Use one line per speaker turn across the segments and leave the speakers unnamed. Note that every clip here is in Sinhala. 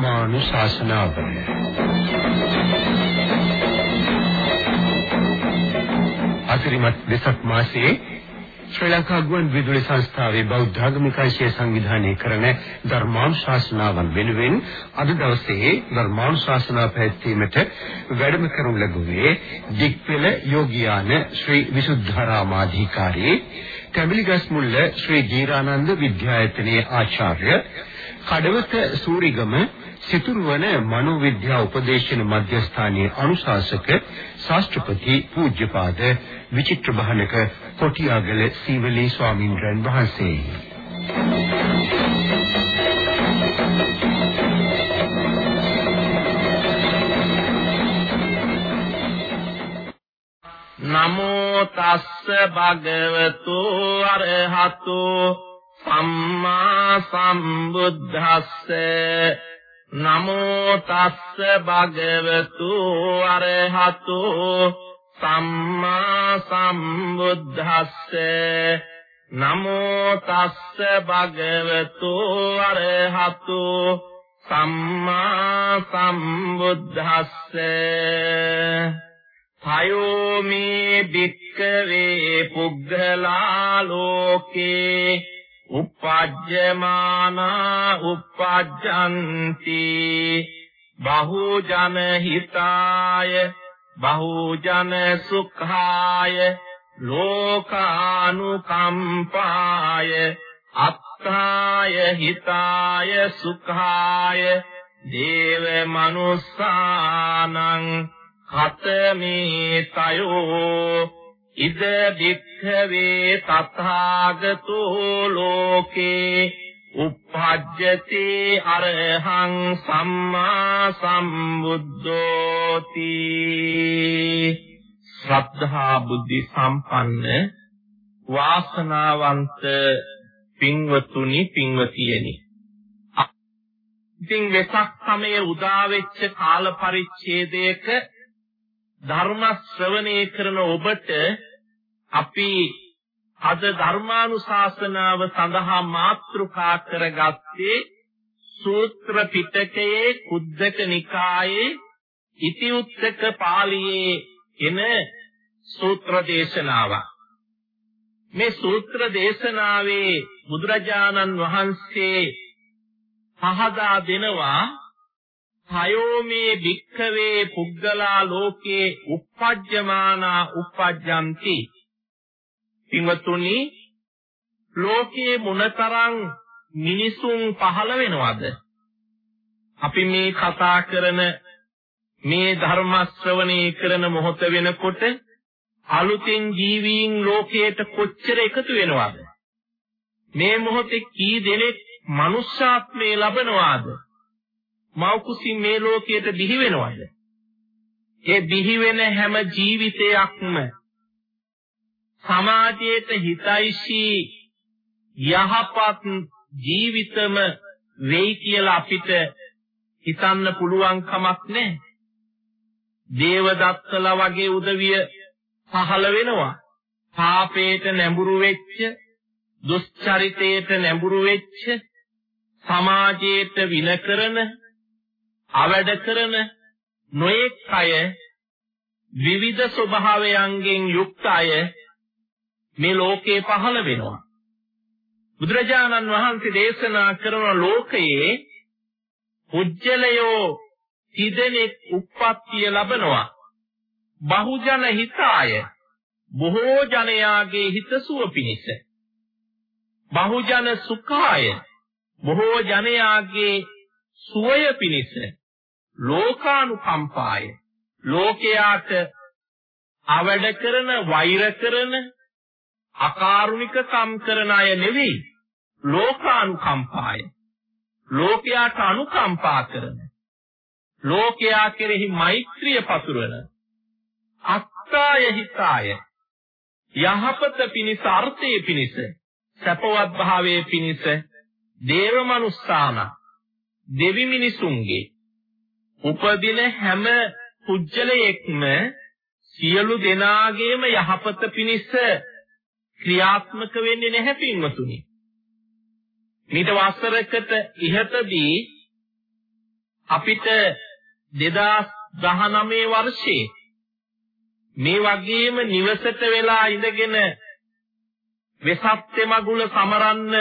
ධර්මානුශාසනාව අතිරිමත් වෙසක් මාසයේ ශ්‍රී ලංකා ගුවන් විදුලි සංස්ථාවේ බෞද්ධ ආගමික අංශය සංවිධානය කරන ධර්මානුශාසනාවන් වෙනුවෙන් අද දවසේ ධර්මානුශාසනා පැවැත්වීමට වැඩම කරනු ලැබුවේ දික්පෙළ යෝගියාන ශ්‍රී විසුද්ධාරාමාධිකාරී කැමිලිගස්මුල්ල ශ්‍රී ජීරානන්ද විද්‍යායතනයේ ආචාර්ය කඩවත සූරිගම සිතුරුවන මනෝවිද්‍යා උපදේශන මධ්‍යස්ථානයේ අනුශාසක ශාස්ත්‍රපති පූජ්‍යපාද විචිත්‍ර බහනක කොටියාගල සීවලී ස්වාමීන් වහන්සේ.
නමෝ තස්ස භගවතු අරහතු සම්මා සම්බුද්දස්ස නමෝ තස්ස භගවතු අරහතු සම්මා සම්බුද්දස්ස. නමෝ තස්ස භගවතු අරහතු සම්මා සම්බුද්දස්ස. තයෝ මේ භික්ඛවේ පුග්ගලා ලෝකේ uppajjamana uppajjanti බහුජන හිතාය බහුජන සුඛාය ලෝකානුකම්පාය අත්තාය හිතාය සුඛාය දේව මනුස්සානං කතමේ තයෝ ඉද භික්ඛවේ තථාගතෝ ලෝකේ uppajjati arhang සම්මා සම්බුද්ධෝති. ශ්‍රද්ධා බුද්ධි සම්පන්න වාසනාවන්ත පින්වතුනි පින්වතියනි. ඉතින් වෙසක් සමයේ උදා වෙච්ච කාල පරිච්ඡේදයක ධර්ම ශ්‍රවණය කරන ඔබට අපි අද ධර්මානුශාසනාව සඳහා මාතෘකා කරගත්තේ සූත්‍ර පිටකයේ කුද්දක නිකායේ ඉතිඋත්තක පාළියේ එන සූත්‍ර දේශනාව. මේ සූත්‍ර දේශනාවේ බුදුරජාණන් වහන්සේ පහදා දෙනවා තයෝමේ භික්ඛවේ පුද්ගලා ලෝකේ uppajjamana uppajjanti පින්වතුනි ලෝකයේ මොනතරම් මිනිසුන් පහළ වෙනවද? අපි මේ කතා කරන මේ ධර්ම ශ්‍රවණය කරන මොහොත වෙනකොට අලුතින් ජීවීන් ලෝකයට කොච්චර එකතු වෙනවද? මේ මොහොතේ කී දෙනෙක් මනුෂ්‍යාත්මේ ලබනවාද? මෞකුසින් මේ ලෝකයට බිහි වෙනවද? ඒ බිහි වෙන හැම ජීවිතයක්ම සමාජයට හිතයිශී යහපත් ජීවිතම වෙයි කියලා අපිට හිතන්න පුළුවන් කමක් නැහැ. දේවදත්තලා වගේ උදවිය පහළ වෙනවා. පාපයට නැඹුරු වෙච්ච, දුස්චරිතයට නැඹුරු වෙච්ච, සමාජයට වින කරන, අවැඩ කරන නොඑක් අය විවිධ ස්වභාවයන්ගෙන් යුක්ත අය මේ ලෝකේ පහළ වෙනවා. බුදුරජාණන් වහන්සේ දේශනා කරන ලෝකයේ පුජ්‍යලයෝ තිදෙනෙක් උප්පත්තිය ලබනවා. බහුජන හිතාය බොහෝ ජනයාගේ හිතසුව පිණිස. බහුජන සුඛාය බොහෝ ජනයාගේ සුවය පිණිස. ලෝකානුකම්පාය ලෝකයාට අවඩ කරන වෛර කරන අකාරුණිකකම් කරන අය නෙවෙයි ලෝකානුකම්පාය. ලෝකයාට අනුකම්පා කරන ලෝකයා කෙරෙහි මෛත්‍රිය පතුරවන අත්තාය හිතාය. යහපත පිණිස අර්ථයේ පිණිස සැපවත් භාවයේ පිණිස දේව මනුස්සාන දෙවි මිනිසුන්ගේ උපදින හැම පුජ්‍යලයක්ම සියලු දෙනාගේම යහපත පිණිස ක්‍රියාත්මක වෙන්නේ නැහැ පින්වතුනි. මීට වසරකට ඉහතදී අපිට 2019 වර්ෂයේ මේ වගේම නිවසට වෙලා ඉඳගෙන වෙසක් තෙමගුල සමරන්න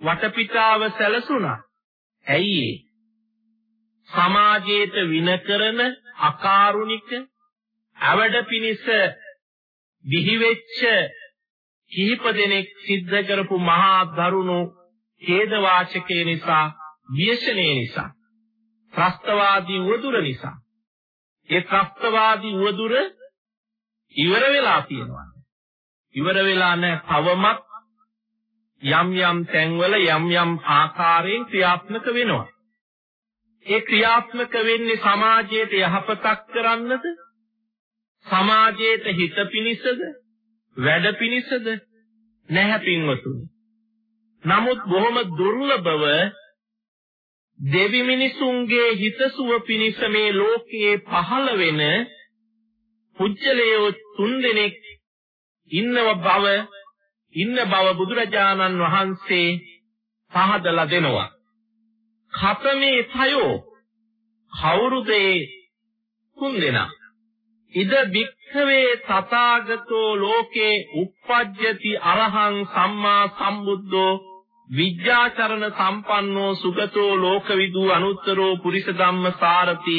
වටපිටාව සැලසුණා. ඇයි සමාජයට වින කරන අකාරුණික අවඩ පිනිස දිහි වෙච්ච කිහිප දෙනෙක් සිද්ධ කරපු මහා දරුණු ඡේද වාචකේ නිසා විශේෂණේ නිසා ත්‍රස්තවාදී උවදුර නිසා. ඒ ත්‍රස්තවාදී උවදුර ඉවර වෙලා තියෙනවා. ඉවර වෙලා නැහැ තවමත් යම් යම් තැන්වල යම් යම් ආකාරයෙන් ක්‍රියාත්මක වෙනවා. ඒ ක්‍රියාත්මක වෙන්නේ සමාජයට යහපතක් කරන්නද? සමාජයට හිත පිණිසද? වැඩ පිණිසද නැහැ පින්වතුනි. නමුත් බොහොම දුර්ලභව දෙවි මිනිසුන්ගේ හිතසුව පිණිස මේ ලෝකයේ පහළ වෙන පුජ්‍යලයෝ තුන්දෙනෙක් ඉන්නව බව ඉන්න බව බුදුරජාණන් වහන්සේ පහදලා දෙනවා. කතමේ තයෝ කවුරුද තුන්දෙනා ඉද භික්ඛවේ තථාගතෝ ලෝකේ uppajjati arahang සම්මා සම්බුද්ධෝ විද්‍යාචරණ සම්පන්නෝ සුගතෝ ලෝකවිදු අනුත්තරෝ පුරිස ධම්ම සාරති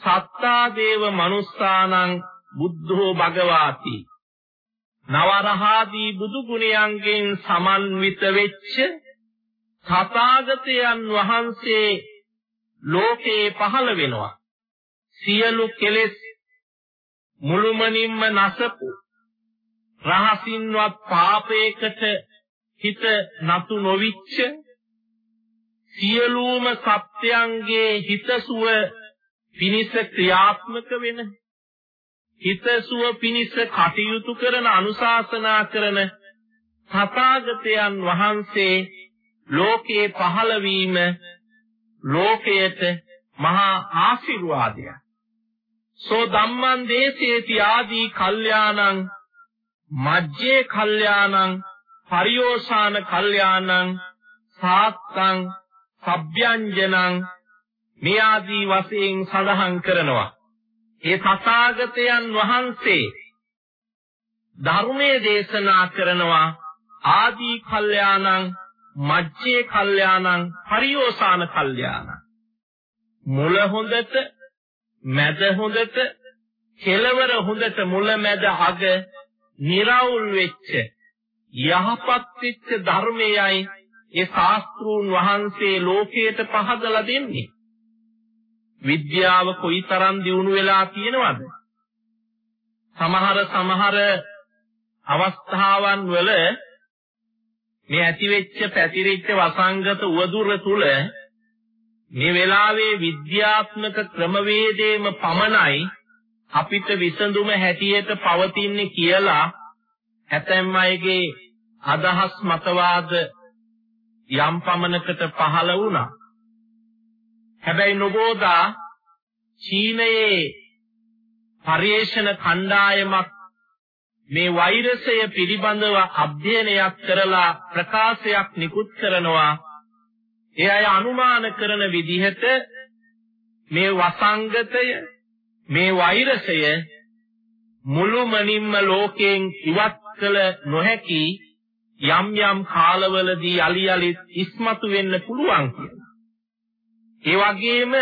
සත්තා දේව මනුස්සානං බුද්ධෝ භගවාති නවරහාදී බුදු ගුණයන්ගෙන් සමන්විත වෙච්ච තථාගතයන් වහන්සේ ලෝකේ පහළ වෙනවා. සියලු කෙලෙස් මුළුමනින්ම නැසපු රහසින්වත් පාපයකට හිත නතු නොවිච්ච සියලුම සත්‍යයන්ගේ හිතසුව පිනිස ක්‍රියාත්මක වෙන හිතසුව පිනිස කටයුතු කරන අනුශාසනා කරන තථාගතයන් වහන්සේ ලෝකේ පහළ වීම ලෝකයට මහා ආශිර්වාදයක්. සෝ ධම්මං දේසේති ආදී කල්යාණං මජ්ජේ කල්යාණං පරියෝසాన කල්යාණං සාත්තං සබ්යංජනං මේ ආදී වශයෙන් සඳහන් කරනවා. ඒ තථාගතයන් වහන්සේ ධර්මයේ දේශනා කරනවා ආදී කල්යාණං මජ්ජේ කල්යාණං පරියෝසాన කල්යාණං. මුල හොඳට මැද හොඳට කෙලවර හොඳට මුල මැද අග निराවුල් වෙච්ච යහපත් වෙච්ච ධර්මයයි ඒ ශාස්ත්‍රූන් වහන්සේ ලෝකයට පහදලා දෙන්නේ. විද්‍යාව කොයිතරම් දියුණු වෙලා තියෙනවද? සමහර සමහර අවස්ථාවන් වල මේ ඇතිවෙච්ච පැතිරිච්ච වසංගත උවදුර තුල මේ වෙලාවේ විද්‍යාත්මක ක්‍රමවේදයේම පමණයි අපිට විසඳුම හැටියට පවතින්නේ කියලා ඇතැම් අයගේ අදහස් මතවාද යම් පමණකට පහළ වුණා. හැබැයි නොබෝදා චීනයේ පරිේශන කණ්ඩායමක් මේ වෛරසය පිළිබඳව අධ්‍යයනයක් කරලා ප්‍රකාශයක් නිකුත් කරනවා ඒ අය අනුමාන කරන විදිහට මේ වසංගතය මේ වෛරසය මුළුමනින්ම ලෝකයෙන් ඉවත් කළ නොහැකි යම් යම් කාලවලදී අලි අලි ඉස්මතු වෙන්න පුළුවන් කියලා. ඒ වගේම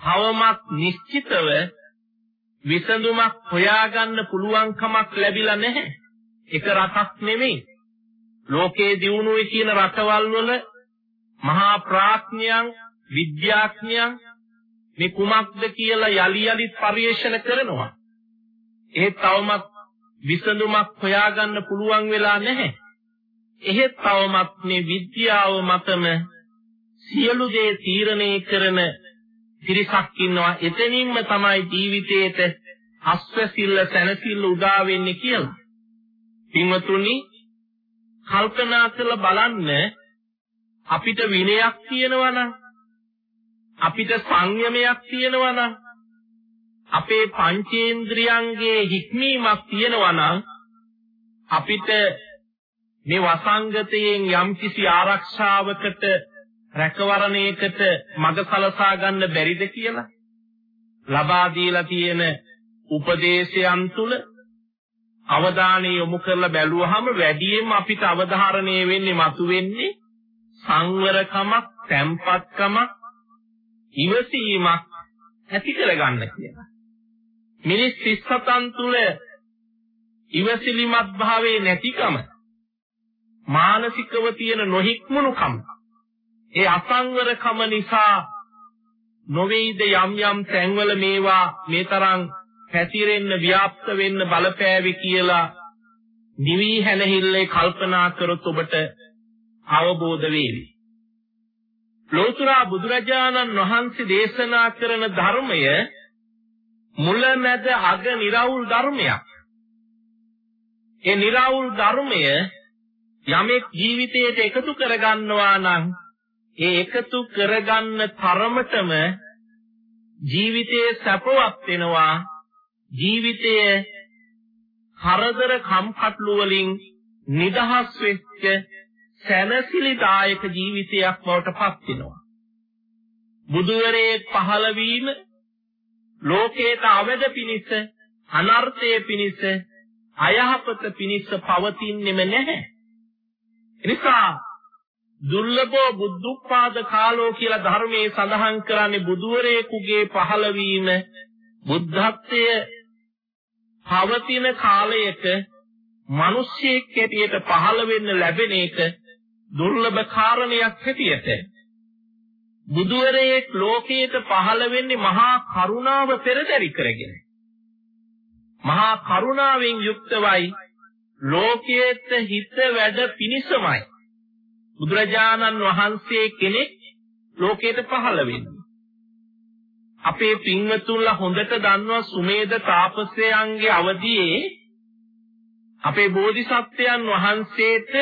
තවමත් නිශ්චිතව විසඳුමක් හොයාගන්න පුළුවන් කමක් ලැබිලා නැහැ. එක රටක් නෙමෙයි. ලෝකයේ දියුණුවේ කියන රටවල් වල මහා ප්‍රඥයන් විද්‍යාඥයන් මේ කුමක්ද කියලා යලි යලිත් පරිශන කරනවා. ඒ තවමත් විසඳුමක් හොයාගන්න පුළුවන් වෙලා නැහැ. එහෙත් තවමත් මේ විද්‍යාව මතම සියලු දේ තීරණය කරන පිරිසක් ඉන්නවා. එතනින්ම තමයි ජීවිතේට අස්වැසිල්ල සැනසෙල්ල උදා වෙන්නේ කියලා. පින්වතුනි කල්පනා කරලා බලන්න අපිට විනයක් තියෙනවා නම් අපිට සංයමයක් තියෙනවා නම් අපේ පංචේන්ද්‍රියන්ගේ හික්මීමක් තියෙනවා නම් අපිට මේ වසංගතයෙන් යම්කිසි ආරක්ෂාවකට රැකවරණයකට මඟ සලසා ගන්න බැරිද කියලා? ලබා දීලා තියෙන උපදේශයන් තුල අවධානය යොමු කරලා බැලුවහම වැඩියෙන් අපිට අවධාරණය වෙන්නේ මතුවෙන්නේ සංවරකමක්, tempatකමක්, ඉවසීමක් ඇති කරගන්න කියලා. මිනිස් සිස්සතන් තුල ඉවසිලිමත් භාවයේ නැතිකම මානසිකව තියෙන නොහික්මුණුකම ඒ අසංවරකම නිසා නොවේද යම් යම් තැන්වල මේවා මේ තරම් පැතිරෙන්න ව්‍යාප්ත වෙන්න බලපෑවි කියලා නිවි හැනහිල්ලේ කල්පනා කරොත් ඔබට අවබෝධ වේවි. ලෝතර බුදුරජාණන් වහන්සේ දේශනා කරන ධර්මය මුලමැද අග निराවුල් ධර්මයක්. ඒ निराවුල් ධර්මය යමෙක් ජීවිතයට එකතු කරගන්නවා නම් ඒ එකතු කරගන්න තරමටම ජීවිතය සැපවත් වෙනවා ජීවිතය කරදර කම්කටොළු වලින් නිදහස් වෙච්ච සැනසිලිදායක ජීවිතයක් බවට පත් වෙනවා බුදුවරේ පහළ වීම ලෝකේට අවද පිනිස අනර්ථයේ පිනිස අයහපත පිනිස පවතින්නෙම නැහැ. එනිසා දුර්ලභෝ බුද්ධෝත්පාද කාලෝ කියලා ධර්මයේ සඳහන් කරන්නේ බුදුවරයෙකුගේ පහළවීම බුද්ධත්වයේ පවතින කාලයක මිනිස්සෙක් හැටියට පහළ වෙන්න ලැබෙන එක දුර්ලභ කාරණයක් හැටියට බුදුවරයෙක් ලෝකයට පහළ වෙන්නේ මහා කරුණාව පෙරදරි කරගෙන මහා කරුණාවෙන් යුක්තවයි ලෝකයේත් හිත වැඩ පිනිසමයි බුදුරජාණන් වහන්සේ කෙනෙක් ලෝකයට පහළ වෙන්නේ. අපේ පින්වතුන්ලා හොඳට දන්නවා සුමේද තාපසයන්ගේ අවදියේ අපේ බෝධිසත්වයන් වහන්සේට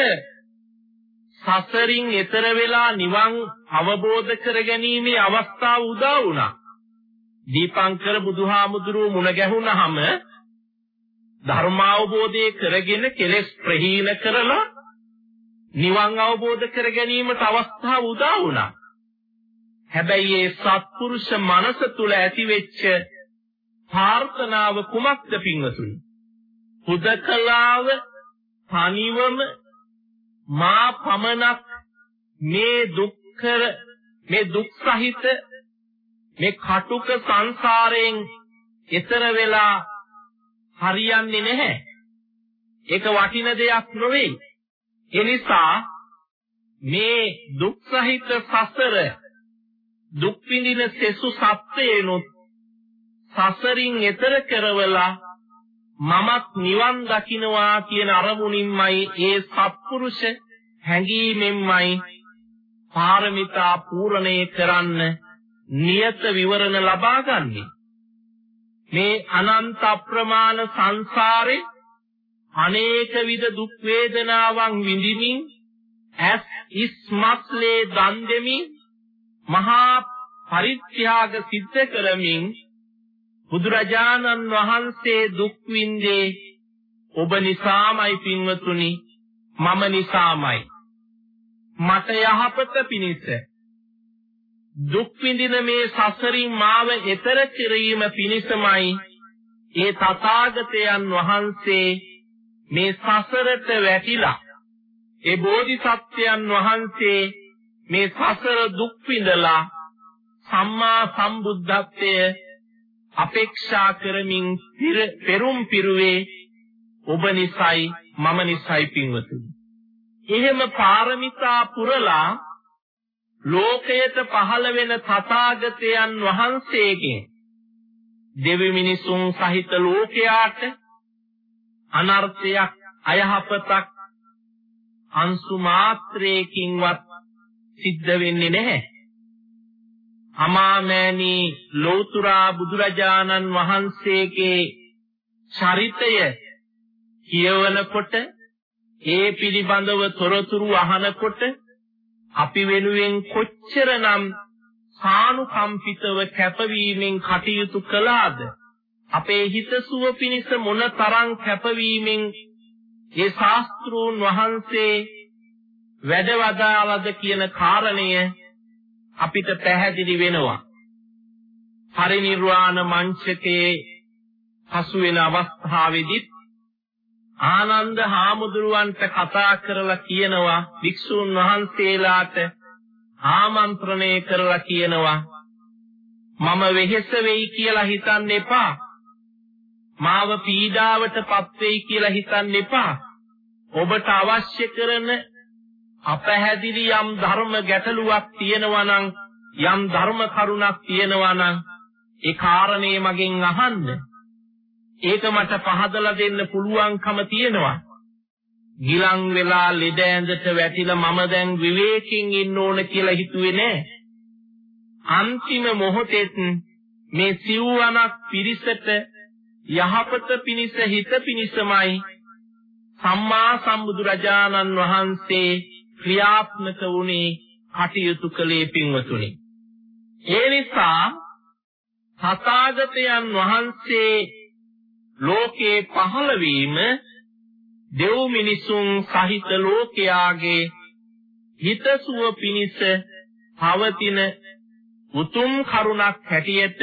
සසරින් එතර වෙලා නිවන් අවබෝධ කරගැනීමේ අවස්ථාව උදා වුණා. දීපංකර බුදුහාමුදුරුව මුණ ගැහුණාම ධර්මාවබෝධය කරගෙන කෙලෙස් ප්‍රහීන කරලා නිවන් අවබෝධ කර ගැනීමට අවස්ථාව උදා වුණා. හැබැයි ඒ සත්පුරුෂ මනස තුල ඇතිවෙච්ච ප්‍රාර්ථනාව කුමක්ද පින්වතුනි? හුදකලාව තනිවම මා පමණක් මේ දුක්කර මේ දුක් සහිත මේ කටුක සංසාරයෙන් එතර වෙලා හරියන්නේ නැහැ. ඒක වටින දෙයක් නොවේ. එනිසා මේ දුක් සහිත සසර දුක් විඳින සෙසු සත්‍යයනොත් සසරින් එතර කරවලා මමත් නිවන් දකින්නවා කියන අරමුණින්මයි ඒ සත්පුරුෂ හැඟීමෙන්මයි පාරමිතා පූර්ණේ කරන්න නියත විවරණ ලබා ගන්නේ. මේ අනන්ත අප්‍රමාණ සංසාරේ අනේක විද දුක් වේදනාවන් විඳිමින් ඇස් ඉස්මත්ලේ දන් දෙමින් මහා පරිත්‍යාග සිද්ධ කරමින් බුදුරජාණන් වහන්සේ දුක් විඳේ ඔබ නිසාමයි පින්වතුනි මම නිසාමයි. මට යහපත පිණිස දුක් විඳින මේ සසරින් මාව එතර කිරීම පිණිසමයි ඒ තථාගතයන් වහන්සේ මේ සසරට වැටිලා ඒ බෝධිසත්වයන් වහන්සේ මේ සසර දුක් විඳලා සම්මා සම්බුද්ධත්වය අපේක්ෂා කරමින් පෙරුම් පිරුවේ ඔබ නිසයි මම නිසයි පින්වතුනි. එහෙම පාරමිතා පුරලා ලෝකයට පහළ වෙන තථාගතයන් වහන්සේගෙන් දෙවි මිනිසුන් සහිත ලෝකයාට අනර්ථයක් අයහපතක් අංශු මාත්‍රයකින්වත් සිද්ධ වෙන්නේ නැහැ. අමාමෑණි ලෞතුරා බුදුරජාණන් වහන්සේගේ චරිතය කියවනකොට ඒ පිළිබඳව තොරතුරු අහනකොට අපි වෙනුවෙන් කොච්චරනම් සානුකම්පිතව කැපවීමෙන් කටයුතු කළාද? අපේ හිතසුව පිණිස මොන තරම් කැපවීමෙන් ඒ ශාස්ත්‍රූන් වහන්සේ වැඩවදාලද කියන කාරණය අපිට පැහැදිලි වෙනවා. පරිනිර්වාණ මංචකේ හසු වෙන අවස්ථාවේදී ආනන්ද හාමුදුරුවන්ට කතා කරලා කියනවා වික්ෂූන් වහන්සේලාට ආමන්ත්‍රණය කරලා කියනවා මම වෙහෙස වෙයි කියලා හිතන්න එපා මාව පීඩාවටපත් වෙයි කියලා හිතන්න එපා ඔබට අවශ්‍ය කරන අපහැදිලි යම් ධර්ම ගැටලුවක් තියෙනවා නම් යම් ධර්ම කරුණක් තියෙනවා නම් ඒ කාරණේ මගෙන් අහන්න ඒක මට පහදලා දෙන්න පුළුවන්කම තියෙනවා. ගිලන් වෙලා ලෙඩ ඇඳට වැටිලා මම දැන් විවේකයෙන් ඉන්න ඕන කියලා හිතුවේ නෑ. අන්තිම මොහොතේත් මේ සිව්වනක් පිරිසට යහපත පිණිස හිත පිණිසමයි සම්මා සම්බුදුරජාණන් වහන්සේ ක්‍රියාත්මක වුණේ කටයුතු කළේ පින්වතුනි. ඒ නිසා තථාගතයන් වහන්සේ ලෝකේ පහළ වීම දෙව් මිනිසුන් සහිත ලෝකයාගේ හිතසුව පිණිස පවතින උතුම් කරුණක් හැටියට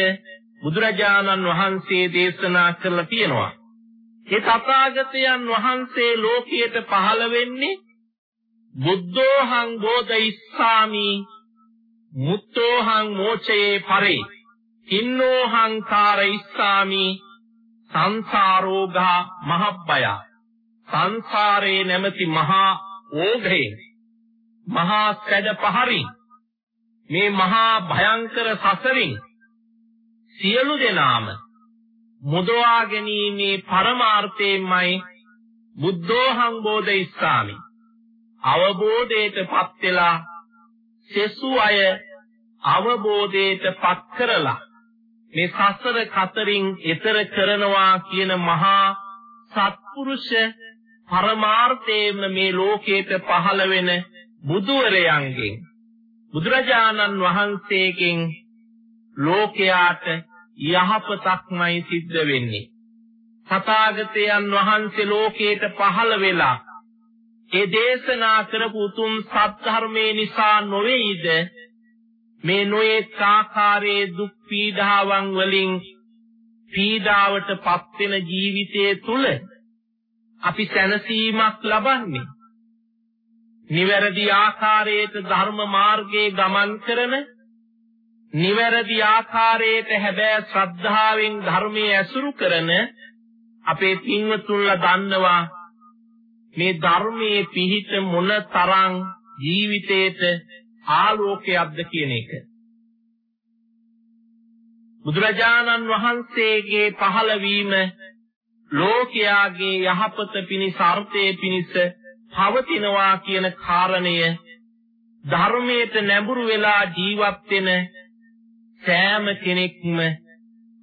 බුදුරජාණන් වහන්සේ දේශනා කරලා තියෙනවා. ඒ තථාගතයන් වහන්සේ ලෝකයට පහළ වෙන්නේ බුද්ධෝහං බෝධිස්සාමි මුත්තෝහං මෝචයේ පරේ කින්නෝහං කාරයිස්සාමි සංසාරෝගා මහබ්බය. සංසාරේ නැමැති මහා ඕඝේ මහා සැඩ පහරින් මේ මහා භයංකර සසරින් සියලු දෙනාම මුදවා ගැනීමේ පරමාර්ථයෙන්මයි බුද්ධෝහං බෝධිස්සාමි අවබෝධයටපත් වෙලා සෙසු අය අවබෝධයට පත් කරලා මේ සසර කතරින් එතර කරනවා කියන මහා සත්පුරුෂ පරමාර්ථයෙන්ම මේ ලෝකයට පහළ වෙන බුදුවරයන්ගෙන් බුදුරජාණන් වහන්සේගෙන් ලෝකයාට යහපතක්මයි සිද්ධ වෙන්නේ. තථාගතයන් වහන්සේ ලෝකයට පහළ වෙලා ඒ දේශනා කරපු උතුම් සත්‍ය නිසා නොවේයිද මේ නොයෙක් ආකාරයේ දුක් පීඩාවන් වලින් පීඩාවට පත් වෙන ජීවිතයේ තුල අපි සැනසීමක් ලබන්නේ. නිවැරදි ආකාරයට ධර්ම මාර්ගයේ ගමන් කරන නිවැරදි ආකාරයට හැබෑ ශ්‍රද්ධාවෙන් ධර්මයේ ඇසුරු කරන අපේ පින්වතුන්ලා දන්නවා මේ ධර්මයේ පිහිට මොන තරම් ජීවිතේට ආලෝකයක්ද කියන එක. බුදුරජාණන් වහන්සේගේ පහළවීම ලෝකයාගේ යහපත පිණිස අර්ථයේ පිණිස පවතිනවා කියන කාරණය ධර්මයට නැඹුරු වෙලා ජීවත් වෙන සෑම කෙනෙක්ම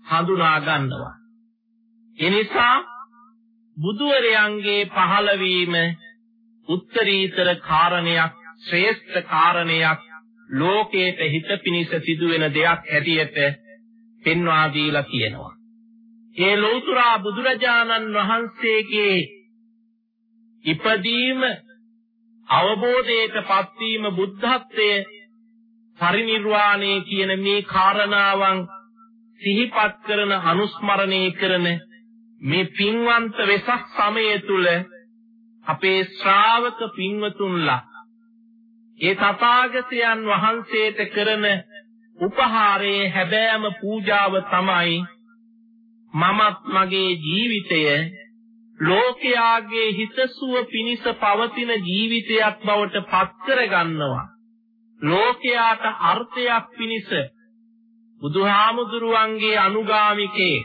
හඳුනා ගන්නවා. එනිසා බුදුවරයන්ගේ පහළවීම උත්තරීතර කාරණයක් ශ්‍රේෂ්ඨ කාරණයක් ලෝකයට හිත පිනිස සිදුවෙන දෙයක් හැටියට පෙන්වා දීලා කියනවා. ඒ ලෞතර බුදුරජාණන් වහන්සේගේ ඉපදීම අවබෝධයට පත්වීම බුද්ධත්වයේ පරිනිර්වාණය කියන මේ කාරණාවන් සිහිපත් කරන අනුස්මරණය කරන මේ පින්වන්ත වෙසක් සමය තුල අපේ ශ්‍රාවක පින්වතුන්ලා ඒ තථාගතයන් වහන්සේට කරන උපහාරයේ හැබෑම පූජාව තමයි මමත් මගේ ජීවිතය ලෝකයාගේ හිතසුව පිණිස පවතින ජීවිතයක් බවට පත් කරගන්නවා. ලෝකයාට අර්ථයක් පිණිස බුදුහාමුදුරුවන්ගේ අනුගාමිකේ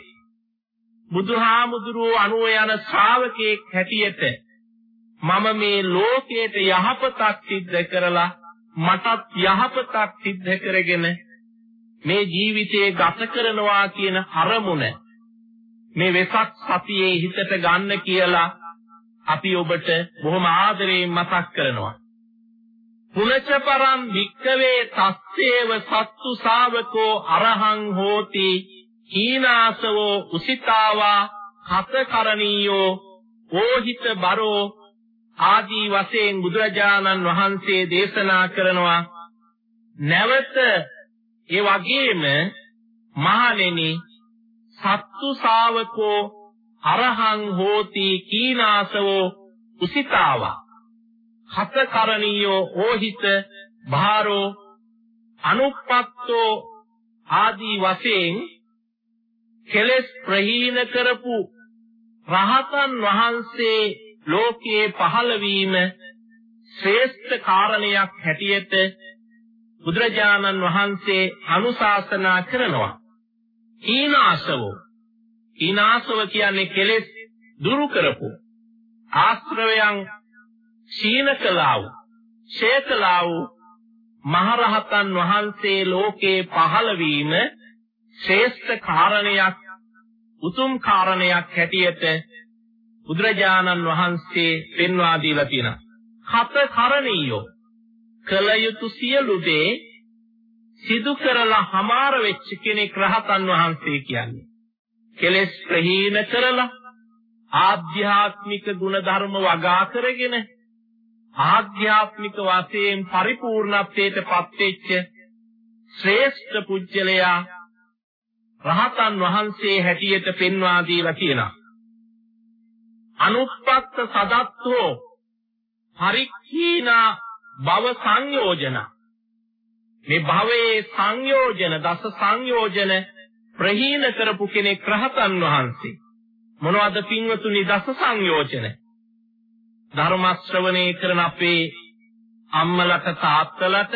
බුදුහාමුදුරුවෝ අනුව යන ශ්‍රාවකෙක් හැටියට මම මේ ලෝකයට යහපතක් සිද්ධ කරලා මටත් යහපතක් සිද්ධ කරගෙන මේ ජීවිතේ ගත කරනවා කියන අරමුණ මේ වෙසක් සතියේ හිතට ගන්න කියලා අපි ඔබට බොහොම ආදරයෙන් මතක් කරනවා. පුනච පරම් වික්කවේ තස්සේව සත්තු ශාවකෝ අරහං හෝති හීනාසවෝ උසිතාවා කතකරණීයෝ ඕහිත බරෝ ආදී වශයෙන් බුදුරජාණන් වහන්සේ දේශනා කරනවා. නැවත ඒ වගේම මහණෙනි සත්තු ශාවකෝ අරහං හෝති කීනාසවෝ උසිතාවා හතකරණීයෝ ඕහිත භාරෝ අනුප්පත්තෝ ආදී වශයෙන් කෙලෙස් ප්‍රහීන කරපු රහතන් වහන්සේ ලෝකයේ පහළ වීම ශ්‍රේෂ්ඨ කාරණයක් හැටියට බුදුරජාණන් වහන්සේ අනුශාසනා කරනවා. ඊනාසව ඊනාසව කියන්නේ කෙලෙස් දුරු කරපු. ආශ්‍රවයන් ශීන කළා වූ ශේකලා වූ මහරහතන් වහන්සේ ලෝකේ පහළ වීම ශ්‍රේෂ්ඨ කාරණයක් උතුම් කාරණයක් හැටියට බුදුරජාණන් වහන්සේ පෙන්වා දීලා තියෙනවා. කත කරණීයෝ කල යුතු සියලු දේ සිදු කරලා හමාර වෙච්ච කෙනෙක් රහතන් වහන්සේ කියන්නේ. කෙලෙස් ප්‍රහීන කරලා ආධ්‍යාත්මික ගුණ ධර්ම වගා කරගෙන ආධ්‍යාත්මික වශයෙන් පරිපූර්ණත්වයට පත්වෙච්ච ශ්‍රේෂ්ඨ පුජ්‍යලයා රහතන් වහන්සේ හැටියට පෙන්වා දීලා කියනවා. අනුප්පත්ත සදත්තෝ පරික්ඛීනා භව සංයෝජන. මේ භවයේ සංයෝජන දස සංයෝජන ප්‍රහීන කරපු කෙනෙක් රහතන් වහන්සේ. මොනවද පින්වතුනි දස සංයෝජන? ධර්ම ශ්‍රවණේ කරන අපේ අම්මලට තාත්තලට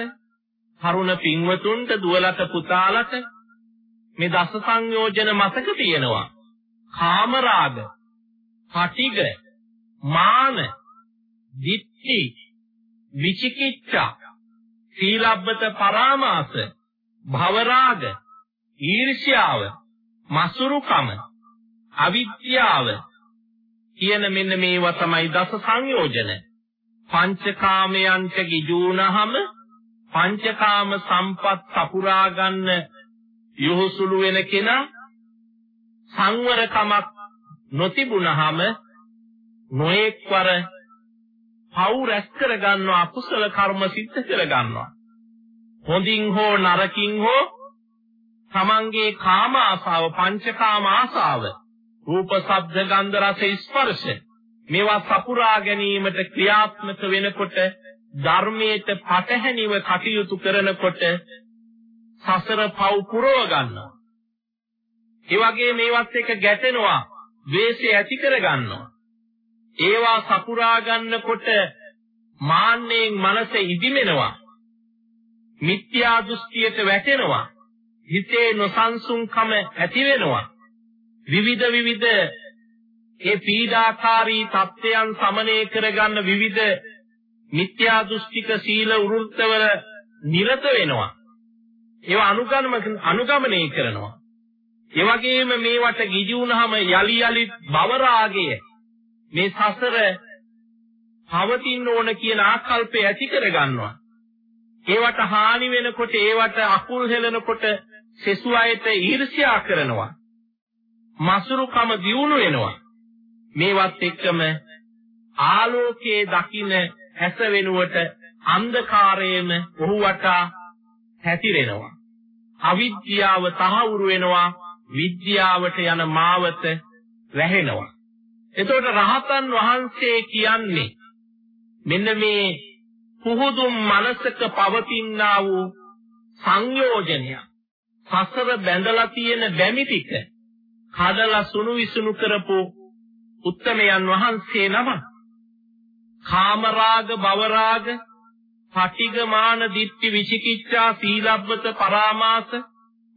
තරුණ පින්වතුන්ට දුවලට පුතාලට මේ දස සංයෝජන මතක තියෙනවා. කාමරාග පටිග මාන දිට්ඨි විචිකිච්ඡා සීලබ්බත පරාමාස භවරාග ඊර්ෂ්‍යාව මසුරුකම අවිද්‍යාව කියන මෙන්න මේවා තමයි දස සංයෝජන. පංචකාමයන්ට ගිජුනහම පංචකාම සම්පත් සපුරා ගන්න යොහුසුළු වෙන කෙනා සංවරකමක් නොතිබුනහම නොඑක්වර පව් රැස් කර ගන්නවා අකුසල කර්ම සිද්ධ කර ගන්නවා හොඳින් හෝ නරකින් හෝ තමන්ගේ කාම ආසාව පංචකාම ආසාව රූප ශබ්ද ගන්ධ රස ස්පර්ශ මේවා සපුරා ගැනීමට ක්‍රියාත්මක වෙනකොට ධර්මයට පටහැනිව කටයුතු කරනකොට සසර පව් පුරව ගන්නවා ඒ වගේ මේවත් එක්ක ගැටෙනවා ද්වේෂය ඇති කර ගන්නවා ඒවා සපුරා ගන්නකොට මාන්නයෙන් මනස ඉදිමෙනවා. මිත්‍යා දෘෂ්ටියට වැටෙනවා. හිතේ නොසන්සුන්කම ඇති වෙනවා. විවිධ විවිධ ඒ පීඩාකාරී තත්ත්වයන් සමනය කරගන්න විවිධ මිත්‍යා දෘෂ්ටික සීල වෘත්තවල නිරත වෙනවා. ඒවා අනුගමන අනුගමනය කරනවා. ඒ වගේම මේවට ගිජු වුණාම යලි යලි භව රාගය මේ සසර පවතින්න ඕන කියන ආකල්පය ඇති කර ගන්නවා. ඒවට හානි වෙනකොට ඒවට අකුල් හෙලනකොට සෙසු අයට ඊර්ෂ්‍යා කරනවා. මසුරුකම දියුණු වෙනවා. මේවත් එක්කම ආලෝකයේ දකින්න ඇස වෙනුවට අන්ධකාරයේම ඔහු වටා හැතිරෙනවා. අවිද්‍යාව තහවුරු වෙනවා විද්‍යාවට යන මාවත වැහෙනවා. එතකොට රහතන් වහන්සේ කියන්නේ මෙන්න මේ පුහුදුම් මනසක පවතිනා වූ සංයෝජනය සසර බැඳලා තියෙන බැමි ටික කඩලා සුණු විසුණු කරපු උත්තමයන් වහන්සේ නම කාමරාග භවරාග පටිගමාන දිට්ඨි විචිකිච්ඡා සීලබ්බත පරාමාස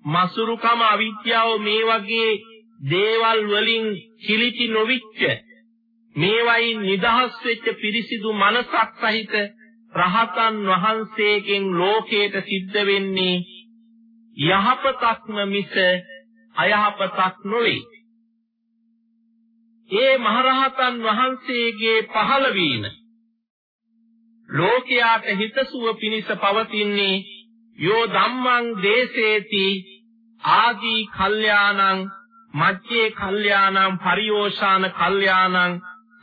මසුරුකම අවිද්‍යාව මේ වගේ දේවල් වලින් කිලිටි නොවිච්ච මේවයින් නිදහස් වෙච්ච පිරිසිදු මනසක් සහිත රහතන් වහන්සේගෙන් ලෝකයට සිද්ධ වෙන්නේ යහපතක්ම මිස අයහපතක් නොවේ. ඒ මහරහතන් වහන්සේගේ පහළවීම ලෝකයාට හිතසුව පිණිස පවතින්නේ යෝ ධම්මං දේසේති ආදී කල්යාණං මච්චේ කල්යාණං පරියෝෂාන කල්යාණං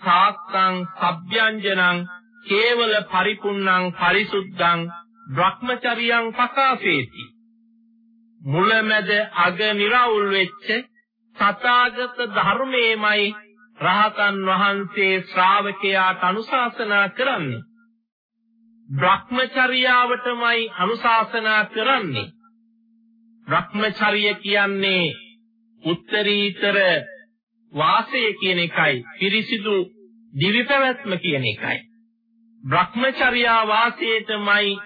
සාත්තං සබ්යංජනං කේවල පරිපුන්නං පරිසුද්ධං බ්‍රහ්මචරියං පකාසේති. මුලමැද අග निराවුල් වෙච්ච තථාගත ධර්මයේමයි රහතන් වහන්සේ ශ්‍රාවකයාට අනුශාසනා කරන්නේ. බ්‍රහ්මචර්යාවටමයි අනුශාසනා කරන්නේ. බ්‍රහ්මචර්ය කියන්නේ උත්තරීතර වාසය කියන එකයි පිරිසිදු දිවි පැවැත්ම කියන එකයි. බ්‍රහ්මචර්යා වාසයටමයි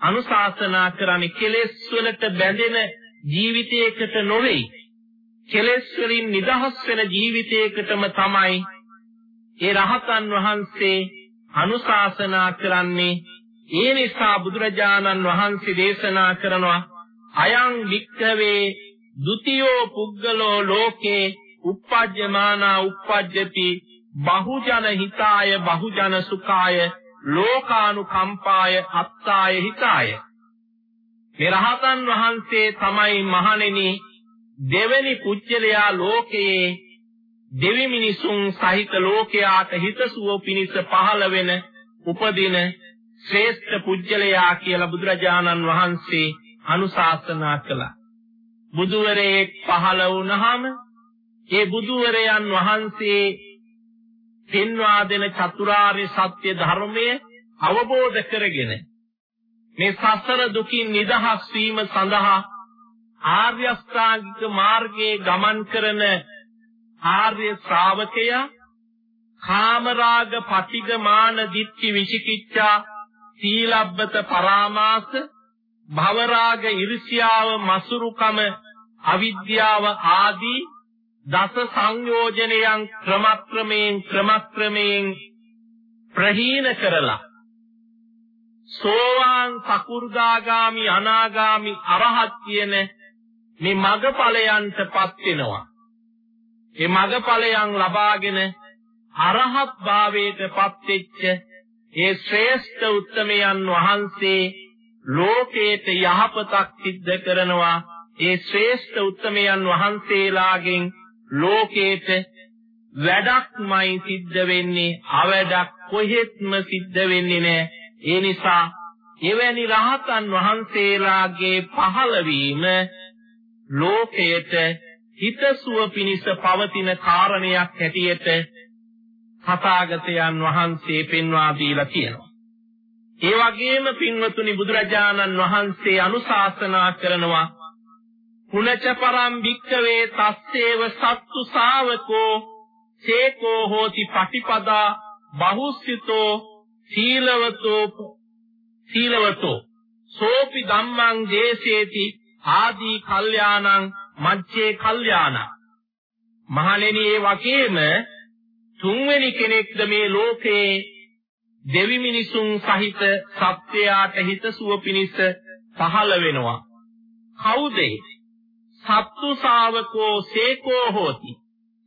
අනුශාසනා කරන්නේ. කෙලෙස් වලට බැඳෙන ජීවිතයකට නොවේයි කෙලෙස් වලින් නිදහස් වෙන ජීවිතයකටම තමයි ඒ රහතන් වහන්සේ අනුශාසනා කරන්නේ. ඒ නිසා බුදුරජාණන් වහන්සේ දේශනා කරනවා අයං වික්ඛවේ ဒ ුතියෝ පුද්ගලෝ ලෝකේ uppajjamana uppajjati බහුජන හිතාය බහුජන සුඛාය ලෝකානුකම්පාය අත්තාය හිතාය. මේ රහතන් වහන්සේ තමයි මහණෙනි දෙවෙනි පුජ්‍යලයා ලෝකයේ දෙවි මිනිසුන් සහිත ලෝකයාට හිතසුව පිණිස පහළ වෙන උපදින ශ්‍රේෂ්ඨ පුජ්‍යලයා කියලා බුදුරජාණන් වහන්සේ අනුශාසනා කළා. බුදුවරයෙක් පහළ වුණාම ඒ බුදුවරයන් වහන්සේ පෙන්වා දෙන චතුරාර්ය සත්‍ය ධර්මය අවබෝධ කරගෙන මේ සසර දුකින් නිදහස් වීම සඳහා ආර්ය අෂ්ටාංගික මාර්ගයේ ගමන් කරන ආර්ය ශ්‍රාවකයා කාමරාග පටිග මාන දිට්ඨි විචිකිච්ඡා සීලබ්බත පරාමාස භවරාග ඉරිසියාව මසුරුකම අවිද්‍යාව ආදී දස සංයෝජනයන් ක්‍රමක්‍රමයෙන් ක්‍රමක්‍රමයෙන් ප්‍රහීන කරලා සෝවාන් සකු르දාගාමි අනාගාමි අරහත් කියන මේ මගඵලයන්ටපත් වෙනවා. මේ මගඵලයන් ලබාගෙන අරහත් භාවයටපත් වෙච්ච ඒ ශ්‍රේෂ්ඨ උත්තමයන් වහන්සේ ලෝකේට යහපතක් සිද්ධ කරනවා. ඒ ශ්‍රේෂ්ඨ උත්තමයන් වහන්සේලාගෙන් ලෝකේට වැඩක්මයි සිද්ධ වෙන්නේ අවඩක් කොහෙත්ම සිද්ධ වෙන්නේ නැහැ. ඒ නිසා එවැනි රහතන් වහන්සේලාගේ පහළවීම ලෝකයට හිතසුව පිණිස පවතින කාරණයක් හැටියට තථාගතයන් වහන්සේ පෙන්වා දීලා තියෙනවා. ඒ වගේම පින්වතුනි බුදුරජාණන් වහන්සේ අනුශාසනා කරනවා පුනච පරම් භික්ඛවේ තස්සේව සත්තු ශාවකෝ සේකෝ හෝති පටිපදා බහුස්සිතෝ සීලවතෝ සීලවතෝ සෝපි ධම්මං දේශේති ආදී කල්යාණං මච්චේ කල්යාණ. මහණෙනි ඒ වගේම තුන්වෙනි කෙනෙක්ද මේ ලෝකේ? දෙවි මිනිසුන් සහිත සත්‍යයට හිතසුව පිණිස පහළ වෙනවා. කවුද සත්තු ශාවකෝ සේකෝ හෝති.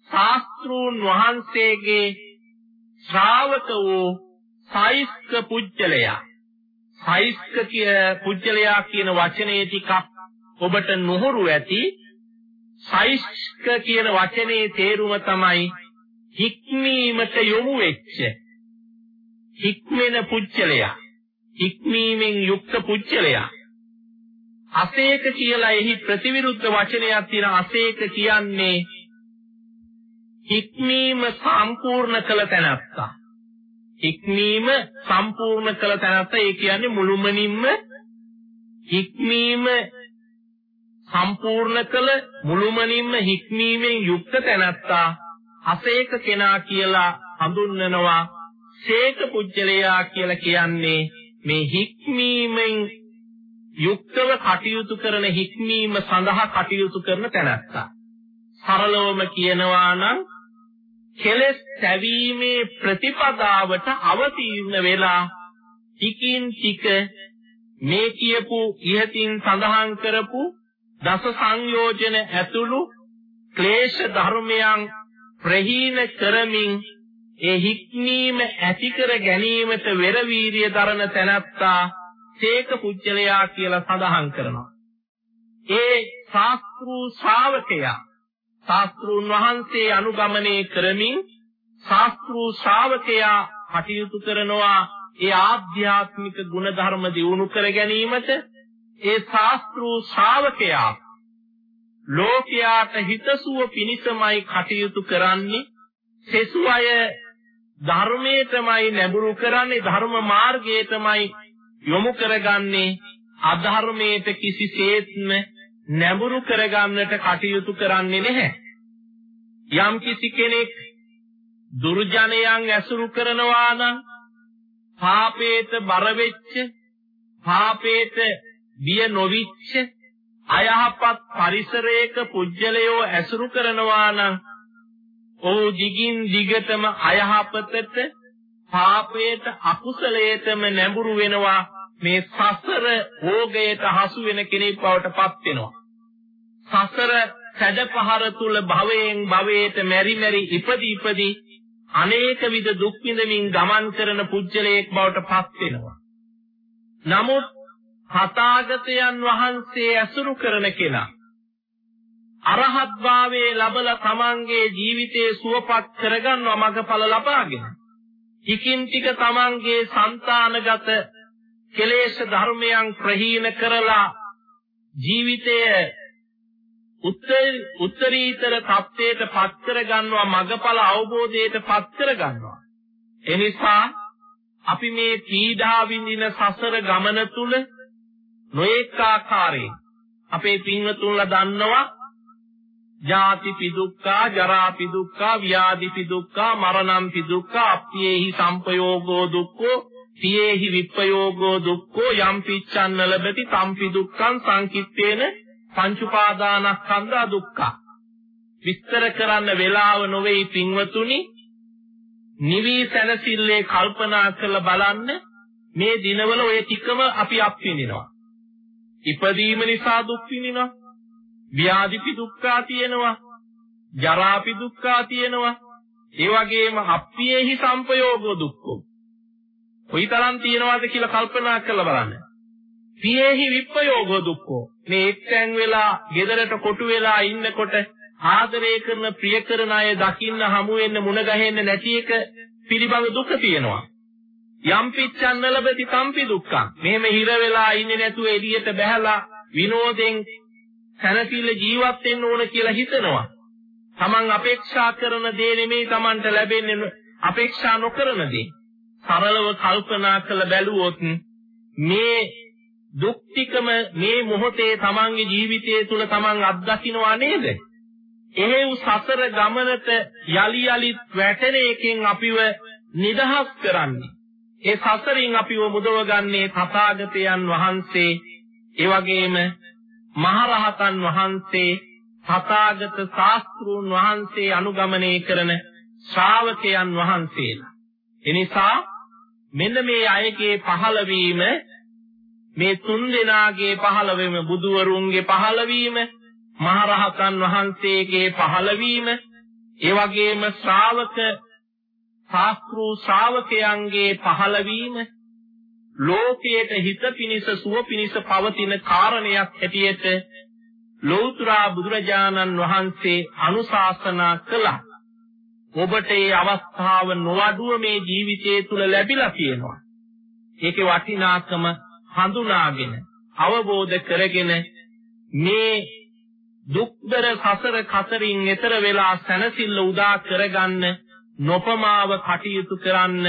ශාස්ත්‍රූන් වහන්සේගේ ශ්‍රාවක වූ සයිස්ක පුජ්‍යලයා. සයිස්ක කිය පුජ්‍යලයා කියන වචනේ ටිකක් ඔබට නොහුරු ඇති. සයිස්ක කියන වචනේ තේරුම තමයි හික්මීමට යොමු වෙච්ච හික්මෙන පුච්චලයා හික්මීමෙන් යුක්ත පුච්චලයා. අසේක කියලා එහි ප්‍රතිවිරුද්ධ වචනයක් තියෙන අසේක කියන්නේ හික්මීම සම්පූර්ණ කළ තැනත්තා. හික්මීම සම්පූර්ණ කළ තැනත්තා ඒ කියන්නේ මුළුමනින්ම හික්මීම සම්පූර්ණ කළ මුළුමනින්ම හික්මීමෙන් යුක්ත තැනැත්තා අසේක කෙනා කියලා හඳුන්වනවා. සේක පුජ්‍යලයා කියලා කියන්නේ මේ හික්මීමෙන් යුක්තව කටයුතු කරන හික්මීම සඳහා කටයුතු කරන තැනැත්තා. සරලවම කියනවා නම් කෙලස් සැවීමේ ප්‍රතිපදාවට අවතීර්ණ වෙලා ටිකින් ටික මේ කියපු ඉහතින් සඳහන් කරපු දස සංයෝජන ඇතුළු ක්ලේශ ධර්මයන් ප්‍රහීන කරමින් ඒ හික්මීම ඇති කර ගැනීමට වෙර වීරිය දරන තැනැත්තා සේක පුජ්‍යලයා කියලා සඳහන් කරනවා. ඒ ශාස්ත්‍රූ ශ්‍රාවකයා ශාස්ත්‍රූන් වහන්සේ අනුගමනය කරමින් ශාස්ත්‍රූ ශ්‍රාවකයා කටයුතු කරනවා ඒ ආධ්‍යාත්මික ගුණධර්ම දියුණු කර ගැනීමට ඒ ශාස්ත්‍රූ ශ්‍රාවකයා ලෝකයාට හිතසුව පිණිසමයි කටයුතු කරන්නේ සෙසු අය ධර්මයටමයි නැඹුරු කරන්නේ ධර්ම මාර්ගයටමයි යොමු කරගන්නේ අධර්මයට කිසිසේත්ම නැඹුරු කරගන්නට කටයුතු කරන්නේ නැහැ. යම් කිසි කෙනෙක් දුර්ජනයන් ඇසුරු කරනවා නම් පාපේට බර වෙච්ච පාපේට බිය නොවිච්ච අයහපත් පරිසරයක පුජ්‍යලයෝ ඇසුරු කරනවා නම් ඔහු දිගින් දිගටම අයහපතට පාපයට අකුසලයටම නැඹුරු වෙනවා. මේ සසර භෝගයට හසු වෙන කෙනෙක් බවට පත් වෙනවා. සසර සැඩපහර තුල භවයෙන් භවයට මෙරි මෙරි ඉපදි ඉපදි අනේක විද දුක් විඳමින් ගමන් කරන පුජ්‍යලයක් බවට පත් වෙනවා. නමුත් තථාගතයන් වහන්සේ ඇසුරු කරන කෙනා අරහත් භාවයේ ලබලා තමන්ගේ ජීවිතයේ සුවපත් කරගන්නවා මඟඵල ලබාගෙන. ටිකින් ටික තමන්ගේ సంతానගත කෙලේශ ධර්මයන් ප්‍රහීන කරලා ජීවිතය උත්තරීතර තත්ත්වයට පත් කරගන්නවා මඟඵල අවබෝධයට පත් කරගන්නවා එනිසා අපි මේ පීඩා විඳින සසර ගමන තුල නොඑක ආකාරයෙන් අපේ පින්වතුන්ලා දන්නවා ජාති පිදුක්ඛා ජරා පිදුක්ඛා ව්‍යාධි පිදුක්ඛා මරණම් පිදුක්ඛා අප්පියේහි සම්පයෝගෝ දුක්ඛෝ පියේහි විප්පයෝගෝ දුක්ඛෝ යම් පිච්ඡන්න ලබති තම්පි දුක්ඛං සංකිට්ඨේන පංච උපාදානස්කන්ධා දුක්ඛ. විස්තර කරන්න වෙලාව නොවේ පින්වතුනි. නිවි සැනසille කල්පනා කරලා බලන්න මේ දිනවල ඔය ටිකම අපි අත්විඳිනවා ඉපදීම නිසා දුක් විඳිනවා. ව්‍යාධිපි දුක්ඛා තියෙනවා. ජරාපි දුක්ඛා තියෙනවා. ඒ වගේම අප්පියේහි සංපයෝගෝ දුක්ඛෝ. කොයිතරම් තියෙනවද කියලා කල්පනා කරලා බලන්න. පියේහි විප්පයෝගෝ දුක්ඛෝ. මේ එක්තැන් වෙලා ගෙදරට කොටු වෙලා ඉන්නකොට ආදරය කරන ප්‍රිය කරන අය දකින්න හමු වෙන්න මුණ ගැහෙන්න නැති එක පිළිබඳ දුක තියෙනවා. යම් පිච්ඡන්න ලැබති තම්පි දුක්ඛං මෙහෙම හිර වෙලා ඉන්නේ නැතුව එළියට බහැලා විනෝදෙන් සැනසille ජීවත් වෙන්න ඕන කියලා හිතනවා තමන් අපේක්ෂා කරන දේ නෙමෙයි තමන්ට ලැබෙන්නේ අපේක්ෂා නොකරන දේ සරලව කල්පනා කළ බැලුවොත් මේ දුක් ටිකම මේ මොහොතේ තමන්ගේ ජීවිතය තුළ තමන් අත්දකින්නවා නේද? එහෙව් සසර ගමනට යලි යලිත් වැටෙන එකෙන් අපිව නිදහස් කරන්නේ. ඒ සසරින් අපිව මුදවගන්නේ තථාගතයන් වහන්සේ. ඒ වගේම මහරහතන් වහන්සේ තථාගත ශාස්ත්‍රූන් වහන්සේ අනුගමනය කරන ශ්‍රාවකයන් වහන්සේලා. එනිසා මෙන්න මේ අයගේ පහළවීම මේ තුන් දෙනාගේ පහළවීම බුදුවරුන්ගේ පහළවීම මහරහතන් වහන්සේගේ පහළවීම ඒ වගේම ශ්‍රාවක ශාස්ත්‍රූ ශ්‍රාවකයන්ගේ පහළවීම ලෝකයට හිත පිනිස සුව පිනිස පවතින කාරණයක් ඇටියට ලෞතර බුදුරජාණන් වහන්සේ අනුශාසනා කළා. ඔබට මේ අවස්ථාව නොඅඩුව මේ ජීවිතයේ තුල ලැබිලා තියෙනවා. ඒකේ වටිනාකම හඳුනාගෙන අවබෝධ කරගෙන මේ දුක්දර සසර කතරින් එතර වෙලා සැනසෙල්ල උදා කරගන්න නොපමාව කටයුතු කරන්න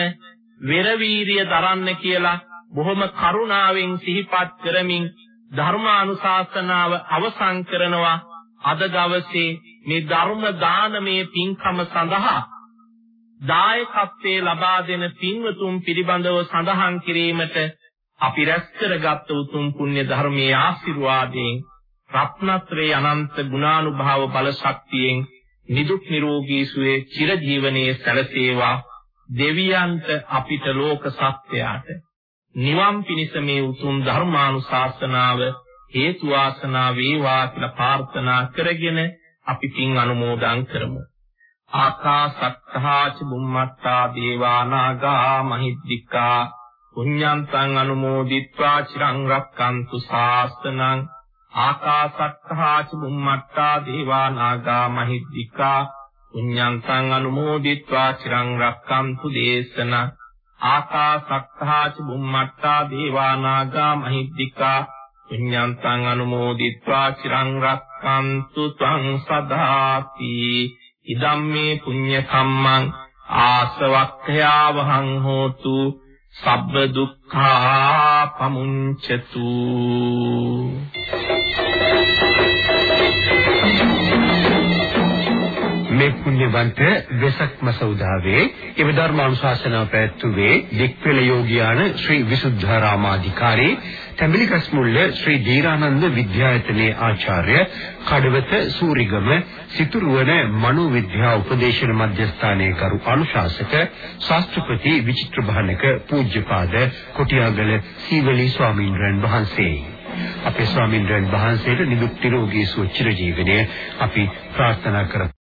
වෙරවීරිය දරන්න කියලා බොහොම කරුණාවෙන් සිහිපත් කරමින් ධර්මානුශාසනාව අවසන් කරනවා. අද දවසේ මේ ධර්ම දානමේ පින්කම සඳහා දායකත්වයේ ලබා දෙන පින්වතුන් පිළිබඳව සඳහන් කිරීමට අපි රැස් කරගත් උතුම් පුණ්‍ය ධර්මයේ ආශිර්වාදයෙන් රත්නත්‍රේ අනන්ත ගුණානුභාව බල ශක්තියෙන් නිදුක් නිරෝගී සුවයේ චිර ජීවනයේ සැලසේවා. දෙවියන්ට අපිට ලෝක සත්‍යයට නිවන් පිණිස මේ උතුම් ධර්මානුශාසනාව හේතු වාසනා වේවා කියලා ප්‍රාර්ථනා කරගෙන අපි පින් අනුමෝදන් කරමු. ආකාසත්තා චුම්මත්තා දේවානාගා මහිද්దికා. පුඤ්ඤන්තං අනුමෝදිත්වා. චිරං රක්칸තු ශාසනං ආකාසත්තා චුම්මත්තා දේවා නාගා මහිද්దికා පුඤ්ඤන්තං අනුමෝදිත්වා චිරං රක්칸තු දේශන ආකාසත්තා චුම්මත්තා දේවා නාගා මහිද්దికා පුඤ්ඤන්තං අනුමෝදිත්වා චිරං රක්칸තු ත්වං සදාති ඉදම්මේ පුඤ්ඤ කම්මං ආසවක්ඛයාවහං හෝතු සබ්බ දුක්ඛා පමුඤ්චතු
මේ පුණ්‍යවන්ත වෙසක් මස උදාවේ එව ධර්මානුශාසනාව පැවැත්වුවේ දික්පෙළ යෝගියාන ශ්‍රී විසුද්ධාරාමාධිකාරී තැඹිලිකස් මුල්ල ශ්‍රී දීරානන්ද විද්‍යායතනයේ ආචාර්ය කඩවත සූරිගම සිතුරුවන මනෝ විද්‍යා උපදේශන මධ්‍යස්ථානයේ කරු අනුශාසක ශාස්ත්‍රපති විචිත්‍ර භානක පූජ්‍යපාද කොටියාගල සීවලී ස්වාමීන් වහන්සේ අපේ ස්වාමීන් වහන්සේට නිදුක් නිරෝගී සුව චිරජීවනයේ අපි ප්‍රාර්ථනා කරමු.